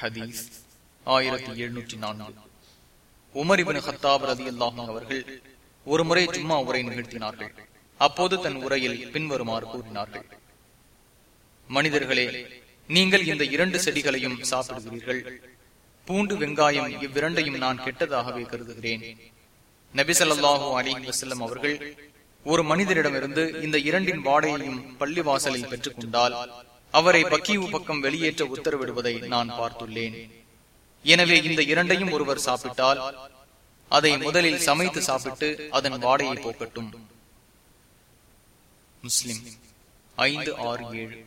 ஹதீஸ் ஆயிரத்தி எழுநூற்றி நான்கு. உமரிபின் ஹத்தாப் ரதி அல்லாஹும் அவர்கள் ஒரு முறை ஜும்மா உரை நிகழ்த்தினார்கள். அப்போது தன் உரையில் பின்வருமாறு கூறினார்கள். மனிதர்களே நீங்கள் இந்த இரண்டு செடிகளையும் சாப்பிடுகிறீர்கள். பூண்டு வெங்காயம் இவ்விரண்டையும் நான் கெட்டதாகவே கருதுகிறேன். நபிசல்லாஹூ அலி வசல்லம் அவர்கள் ஒரு மனிதரிடமிருந்து இந்த இரண்டின் வாடையையும் பள்ளிவாசலில் பெற்றுக் கொண்டால் அவரை பக்கீவு பக்கம் வெளியேற்ற உத்தரவிடுவதை நான் பார்த்துள்ளேன். எனவே இந்த இரண்டையும் ஒருவர் சாப்பிட்டால் அதை முதலில் சமைத்து சாப்பிட்டு அதன் வாடையை போக்கட்டும். முஸ்லிம் ஐந்து ஆறு ஏழு.